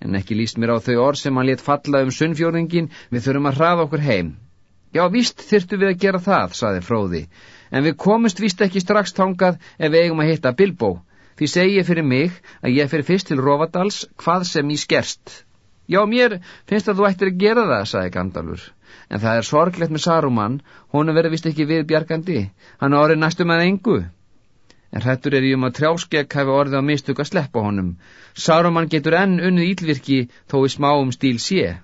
En ekki líst mér á þau orð sem hann let falla um sunnfjörðingin, við þurfum að hraða okkur heim. Já, víst þyrtu við að gera það, saði fróði, en við komumst víst ekki strax tangað ef við eigum að hitta Bilbo. Því segi ég fyrir mig að ég fyrir fyrst til Rovadals hvað sem ég skerst. Já, mér finnst að þú ættir að gera það, saði Gandalfur. En það er sorglegt með Saruman, hún verður vist ekki við bjargandi. Hann orðið næstum að engu. En hrættur er ég um að trjáskegg hafi orðið á mistug að sleppa honum. Saruman getur enn unnið ílvirki þó í smáum stíl sé.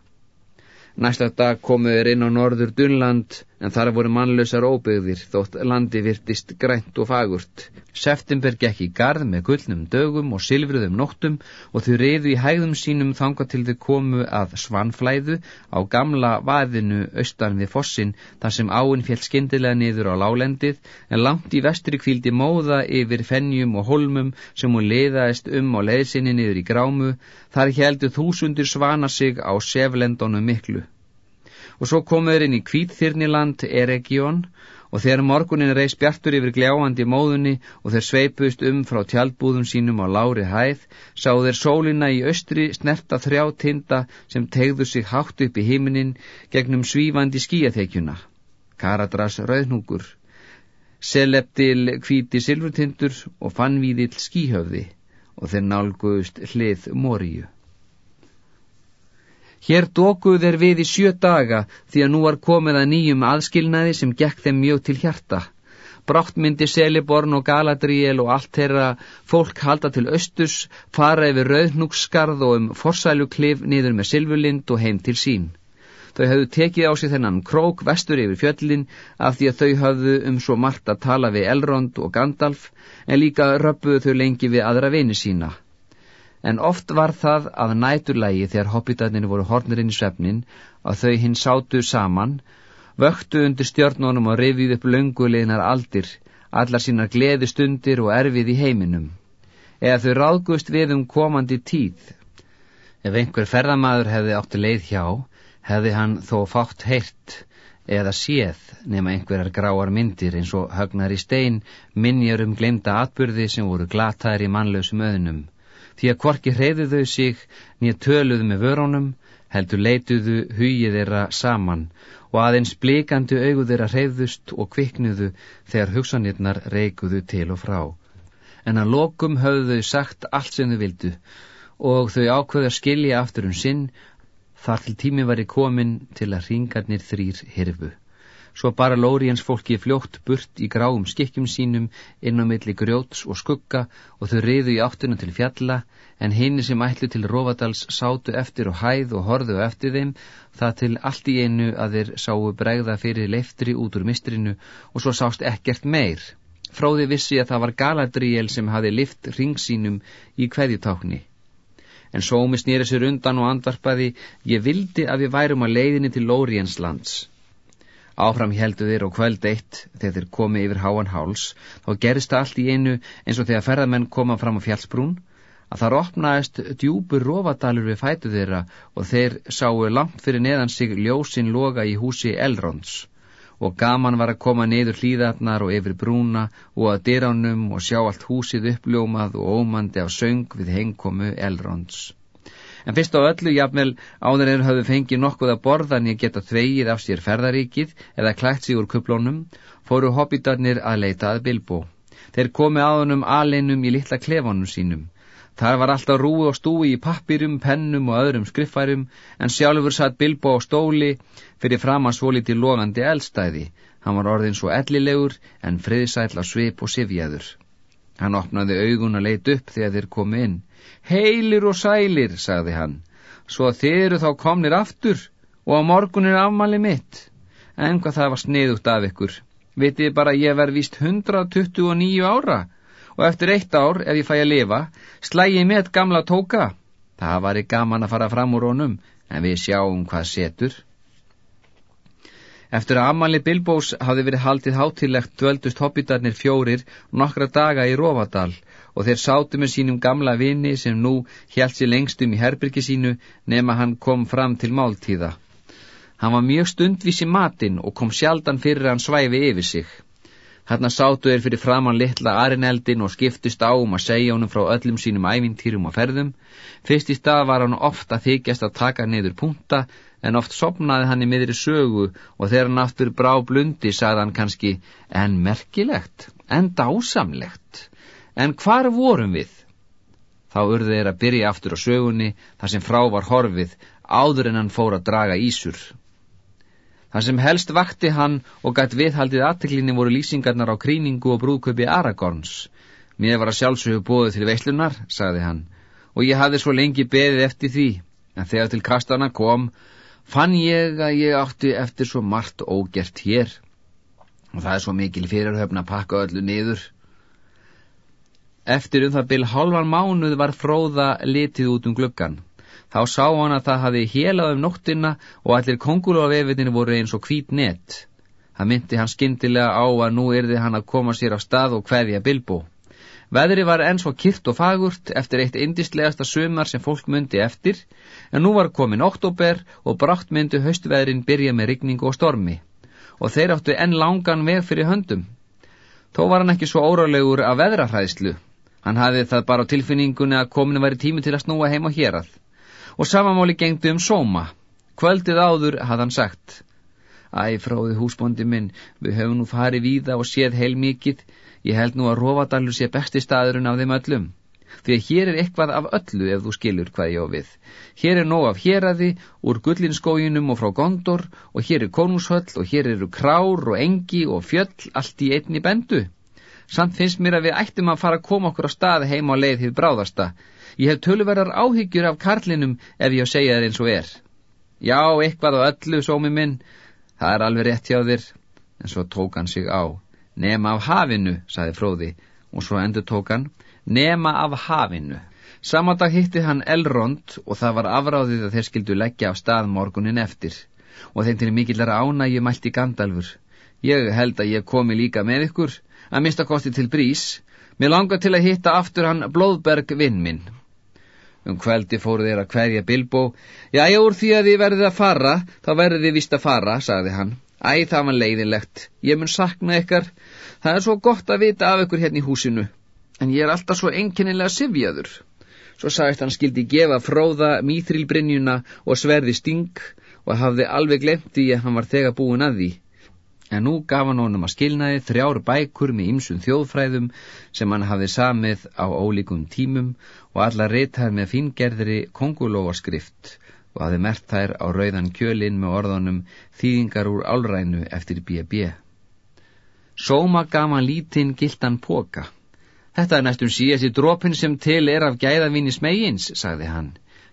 Næsta dag komu þeir inn á norður Dunland en þar voru mannlausar óbyggðir þótt landi virtist grænt og fagurt. September gekk í gard með gullnum dögum og silfruðum nóttum og þau reyðu í hægðum sínum þanga til þau komu að svanflæðu á gamla vaðinu austan við fossin þar sem áinn fjell skindilega niður á lálendið en langt í vestri kvíldi móða yfir fennjum og holmum sem hún leiðaðist um á leiðsinni niður í grámu þar heldu þúsundir svana sig á seflendonu miklu. Og svo komuður inn í kvítþyrniland Eregion og þegar morgunin reys bjartur yfir gljáandi móðunni og þeir sveipust um frá tjaldbúðum sínum á lári hæð, sá þeir sólina í austri snerta þrjá tinda sem tegðu sig hátt upp í himinin gegnum svífandi skíaþekjuna. Karadras rauðnúkur, seleptil hvíti silfurtindur og fannvíðill skíhöfði og þeir nálguðust hlið moríu. Hér dókuð þeir við í sjö daga því að nú var komið að nýjum aðskilnaði sem gekk þeim mjög til hjarta. Bráttmyndi Seliborn og Galadriel og allt þeirra fólk halda til östus, fara yfir rauðnúkskarð og um forsælu klif niður með Silvulind og heim til sín. Þau hafðu tekið á sig þennan krók vestur yfir fjöllin af því að þau hafðu um svo margt að tala við Elrond og Gandalf en líka röpuðu þau lengi við aðra vini sína en oft var það að næturlægi þegar hobbitarnir voru hornirinn í svefnin að þau hinn sátu saman, vöktu undir stjörnunum og reyfið upp lönguleginar aldir, allar sínar gleði stundir og erfið í heiminum, eða þau ráðgust við um komandi tíð. Ef einhver ferðamaður hefði átti leið hjá, hefði hann þó fátt heirt eða séð nema einhverjar gráar myndir eins og högnar í stein, minnjar um glemda atbyrði sem voru glataðir í mannlausum öðnum því að hvorki hreyðu þau sig nýja töluðu með vörónum, heldur leituðu hugið þeirra saman og aðeins blikandi augu þeirra hreyðust og kviknuðu þegar hugsanirnar reikuðu til og frá. En að lokum höfðu þau sagt allt sem þau vildu og þau ákveðu að skilja aftur um sinn þar til tími var í komin til að ringarnir þrýr hirfu. Svo bara Lóriens fólki fljótt burt í gráum skikkjum sínum inn á milli grjóts og skugga og þau riðu í áttuna til fjalla en hini sem ætlu til Rófadals sátu eftir og hæð og horðu eftir þeim það til allt í einu að þeir sáu bregða fyrir leiftri út úr mistrinu og svo sást ekkert meir. Fróði vissi að það var Galadriel sem hafi lift ringsínum í kveðjutákni. En sómi snýri sér undan og andvarpaði, ég vildi að við værum að leiðinni til Lóriens lands. Áfram heldu þeir og kvöld eitt þegar þeir komi yfir háan háls þá gerist allt í einu eins og þegar ferðamenn koma fram á fjallsbrún að þar opnaðist djúpur rofadalur við fætu þeirra og þeir sáu langt fyrir neðan sig ljósin loga í húsi Elrons og gaman var að koma niður hlýðarnar og yfir brúna og að dyránum og sjá allt húsið uppljómað og ómandi af söng við hengkomu Elrons. En fyrst á öllu jafnvel áður en hafðu fengið nokkuð að borða en ég geta þvegið af sér ferðaríkið eða klætt sig úr kuplónum, fóru hobbitarnir að leita að Bilbo. Þeir komi áðunum alinnum í litla klefanum sínum. Þar var alltaf rúi og stúi í pappirum, pennum og öðrum skriffærum, en sjálfur satt Bilbo á stóli fyrir fram að svo liti logandi eldstæði. Hann var orðin svo ellilegur en friðsætla svip og sifjaður. Hann opnaði augun og leit upp þegar þeir komi inn. Heilir og sælir, sagði hann, svo þið eru þá komnir aftur og á morgun er afmali mitt. En hvað það var sniðugt af ykkur. Vitið bara ég verð vist 129 ára og eftir eitt ár, ef ég fæ að lifa, slægi ég með gamla tóka. Það var í gaman að fara fram úr honum, en við sjáum hvað setur. Eftir að ammali Bilbós hafi verið haldið hátilegt dvöldust hobbitarnir fjórir nokkra daga í Rófadal og þeir sátu með sínum gamla vini sem nú hjælt sér lengstum í herbyrgi sínu nema hann kom fram til máltíða. Hann var mjög stundvis í matin og kom sjaldan fyrir hann svæfi yfir sig. Hérna sátu þeir fyrir framann litla arineldin og skiptist á um að segja honum frá öllum sínum ævintýrum og ferðum. Fyrst í stað var hann ofta þykjast að taka niður punta, en oft sopnaði hann í miðri sögu og þegar hann aftur brá blundi sagði hann kannski, en merkilegt, en dásamlegt, en hvar vorum við? Þá urði þeir að byrja aftur á sögunni, þar sem frá var horfið, áður en hann fór að draga ísur. Það sem helst vakti hann og gætt viðhaldið aðteklinni voru lýsingarnar á kríningu og brúðköpi Aragorns. Mér var að sjálfsögðu bóðu til veislunar, sagði hann, og ég hafði svo lengi beðið eftir því, en þegar til kastana kom, fann ég að ég átti eftir svo margt ógert hér. Og það er svo mikil fyrirhöfn að pakka öllu niður. Eftir um það byl halvan mánuð var fróða litið út um gluggan. Þá sá hann að það hafi helað um nóttina og allir kongulóavefinir voru eins og hvít net. Það myndi hann skindilega á að nú yrði hann að koma sér á stað og hverja Bilbo. Veðri var enn svo kyrt og fagurt eftir eitt indistlegasta sumar sem fólk myndi eftir, en nú var komin oktober og brátt myndi höstveðrin byrja með rigningu og stormi, og þeir áttu enn langan veg fyrir höndum. Þó var hann ekki svo óralegur af veðrahræðslu. Hann hafði það bara á tilfinningunni að kominu væri tími til að snúa heim á hérað og samamáli gengdi um sóma. Kvöldið áður hafði hann sagt, Æ, fráði húsbóndi minn, við höfum nú farið víða og séð heilmikið, ég held nú að Rófadalur sé besti staðurinn af þeim öllum. Því að hér er eitthvað af öllu ef þú skilur hvað ég á við. Hér er nóg af héræði, úr gullinskóginum og frá gondor, og hér er konúshöll, og hér eru krár og engi og fjöll, allt í einni bendu. Samt finnst mér að við ættum að fara að koma okkur á stað heim á leið hið bráðasta, Ég hef töluverðar áhyggjur af karlinum ef ég segja þér eins og er. Já, eitthvað á öllu, sómi minn. Það er alveg rétt hjá þér. En svo tók hann sig á. Nema af hafinu, saði fróði. Og svo endur tók hann. Nema af hafinu. Samandag hitti hann Elrond og það var afráðið að þeir skildu leggja á stað morgunin eftir. Og þeim til mikillara ánægi mælti Gandalfur. Ég held að ég komi líka með ykkur, að mista kosti til brís. Mér langar til að hitta aftur hann Blóðberg vinn minn. Um kvældi fóru þeir að hverja Bilbo. Já, já, úr því að þið verðið að fara, þá verðið þið vist að fara, sagði hann. Æ, það var leiðinlegt. Ég mun sakna ykkar. Það er svo gott að vita af ykkur hérna í húsinu. En ég er alltaf svo enkennilega sifjaður. Svo sagðist hann skildi gefa fróða mýþrilbrinjuna og sverði sting og hafði alveg glemt því að hann var þegar búin að því en nú gaf hann honum að skilnaði þrjár bækur með ymsum þjóðfræðum sem hann hafði samið á ólíkum tímum og alla reytað með fingerðri kongulóarskrift og hafði mert þær á rauðan kjölinn með orðunum þýðingar úr álrænu eftir B.B. Sóma gaf hann lítinn gildan póka. Þetta er næstum síðast í drópin sem til er af gæðavinni smegins, sagði hann.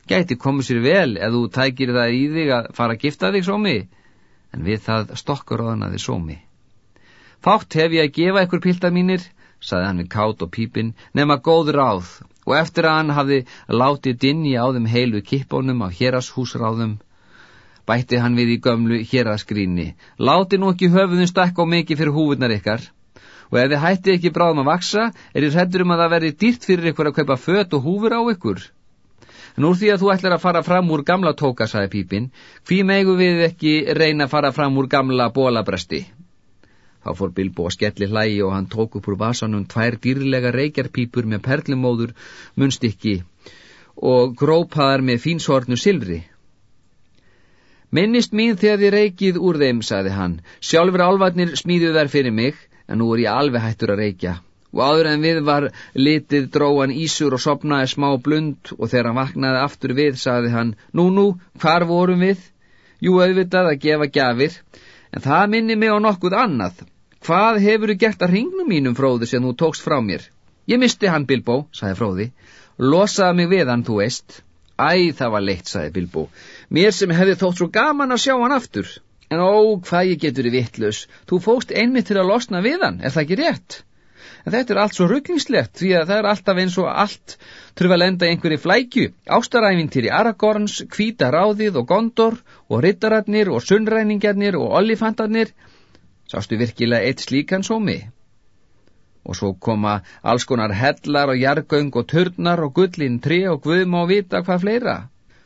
Gæti komið sér vel ef þú tækir það í þig að fara að gifta þig sómi en við það stokkur óðanaði sómi. Fátt hef ég að gefa ykkur píltar mínir, saði hann við kátt og pípin, nema góð ráð, og eftir að hann hafði látið dinni á þeim heilu kippónum á hérashúsráðum, bætti hann við í gömlu héraskrínni, láti nú ekki höfuðum stakk á mikið fyrir húfurnar ykkar, og ef þið hætti ekki bráðum að vaksa, er ég hrettur um að það verði dýrt fyrir ykkur að kaupa fött og húfur á ykkur. En úr því að þú ætlar að fara fram úr gamla tóka, sagði Pípin, hví megu við ekki reyna að fara fram úr gamla bólabresti? Þá fór Bilbo að skelli hlægi og hann tók upp úr vasanum tvær dýrlega reykjarpípur með perlumóður, munstykki og grópaðar með fínsornu silfri. Minnist mín þegar þið reykið úr þeim, sagði hann. Sjálfur álvatnir smíðu þær fyrir mig, en nú er ég alveg hættur að reykja og áður en við var litið dróan Ísur og sopnaði smá blund og þegar hann vaknaði aftur við saði hann, nú nú, hvar vorum við? Jú, auðvitað að gefa gjafir, en það minni mig á nokkuð annað. Hvað hefur þú gert að ringnum mínum, fróði, sem þú tókst frá mér? Ég misti hann, Bilbo, saði fróði. Losaði mig við hann, þú veist. Æ, það var leitt, saði Bilbo. Mér sem hefði þótt svo gaman að sjá hann aftur. En ó, hvað ég getur í vittlus. Þú fóst einmitt til að losna við hann, er það ekki rétt? En þetta er allt svo ruggningslegt því að það er alltaf eins og allt þurfa að lenda einhverju flækju. Ástaræfintýri Aragorns, Kvíta Ráðið og Gondor og Rittararnir og Sunnræningarnir og Ollifantarnir. Sástu virkilega eitt slíkan sómi? Og svo koma alls konar hellar og jargöng og turnar og gullin tri og guðum og vita hvað fleira.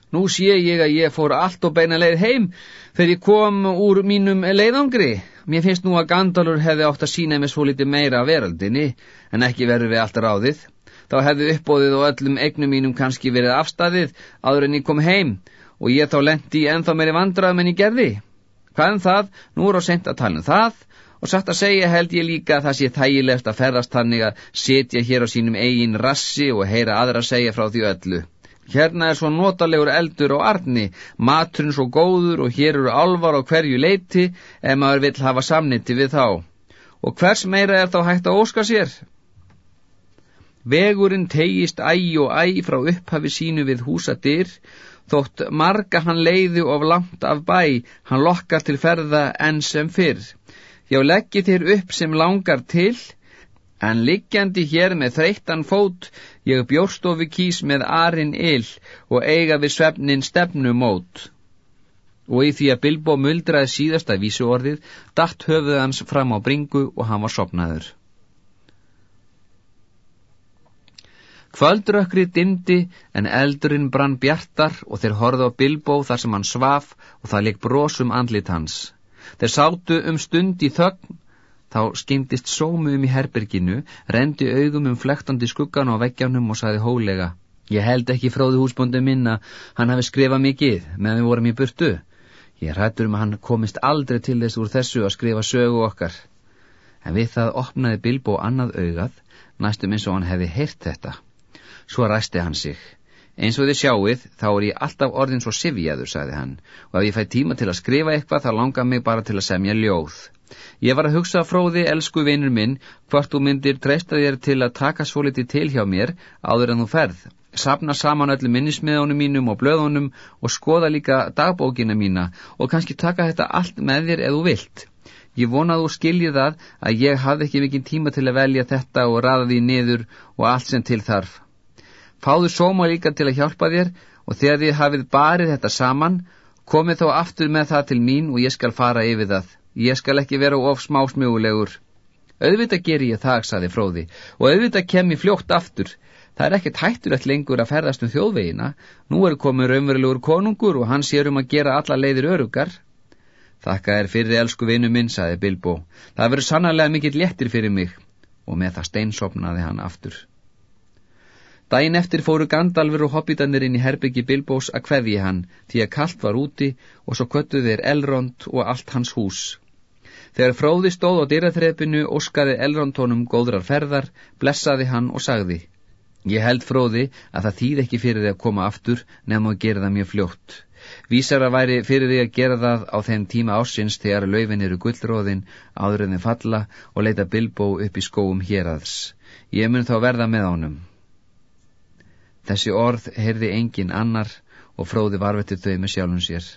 Nú sé ég að ég fór allt og beina leið heim þegar ég kom úr mínum leiðangri mér finnst nú að Gandalfur hefði átt að sína mig svo litið meira af veröldinni, en ekki verður við allt ráðið. Þá hefði uppbóðið og öllum eignum mínum kannski verið afstæðið áður en ég kom heim og ég þá lendi ennþá meiri vandraðum en ég gerði. Hvað en um það, nú er á sent að tala um það og satt að segja held ég líka að það sé þægilegt að ferðast þannig að setja hér á sínum eigin rassi og heyra aðra að segja frá því öllu. Hérna er svo notalegur eldur og arni, maturinn svo góður og hér eru alvar á hverju leiti ef maður vill hafa samniti við þá. Og hvers meira er þá hægt að óska sér? Vegurinn tegist æg og æg frá upphafi sínu við húsadir, þótt marga hann leiði of langt af bæ, hann lokkar til ferða enn sem fyrr. Já, leggi þér upp sem langar til, En liggjandi hér með þreyttan fót, ég bjórstofi kís með arinn ill og eiga við svefnin stefnumót. Og í því að Bilbo muldraði síðasta vísuorðið, dætt höfuð hans fram á bringu og hann var sopnaður. Kvöldrökkri dimdi en eldurinn brann bjartar og þeir horfðu á Bilbo þar sem hann svaf og það leik brosum andlit hans. Þeir sátu um stund í þögn Þá skimtist sómu um í herberginu, rendi augum um flektandi skuggan á veggjanum og saði hólega Ég held ekki fróði húsbóndu minna, hann hafi skrifað mikið meðan við vorum í burtu. Ég hrættur um að hann komist aldrei til þess úr þessu að skrifa sögu okkar. En við það opnaði Bilbo annað augað, næstum eins og hann hefði heyrt þetta. Svo ræsti hann sig. Eins og þið sjáuð, þá er ég alltaf orðin svo sifjaður, sagði hann, og ef ég fæ tíma til að skrifa eitthvað, þá langar mig bara til að semja ljóð. Ég var að hugsa fróði, elsku vinur minn, hvort þú myndir treysta þér til að taka svo litið til hjá mér áður en þú ferð. Sapna saman öllum minnismiðunum mínum og blöðunum og skoða líka dagbókina mína og kannski taka þetta allt með þér eða þú vilt. Ég vonað þú skiljið það að ég hafði ekki mikinn tíma til að velja þetta og raða því niður og allt sem til þarf. Fáðu sóma líka til að hjálpa þér og þegar þið hafið barið þetta saman, komið þá aftur með það til mín og ég skal fara yfir það. Ég skal ekki vera of smásmjögulegur. Auðvitað ger ég það, saði fróði, og auðvitað kem ég fljótt aftur. Það er ekkert hættulegt lengur að ferðast um þjóðvegina. Nú er komið raunverulegur konungur og hann sér um að gera alla leiðir örugar. Þakka er fyrir elsku vinu minn, saði Bilbo. Það verður sannarlega mikill léttir fyrir mig. Og með það steinsopnaði hann aftur. Dæin eftir fóru Gandalfur og hobbitanir inn í herbyggi Bilbós að kveðji hann, því að kallt var úti og svo köttu þeir Elrond og allt hans hús. Þegar fróði stóð á dýraþrepinu óskaði Elrondtónum góðrar ferðar, blessaði hann og sagði Ég held fróði að það þýð ekki fyrir þig að koma aftur nefnum að gera það mjög fljótt. Vísar að væri fyrir þig að gera það á þeim tíma ásins þegar laufin eru gullróðin áður en þið falla og leita bilbó upp í skóum héraðs. Ég mun þá verða með ánum. Þessi orð heyrði engin annar og fróði varvetið þau með sjálfum sér.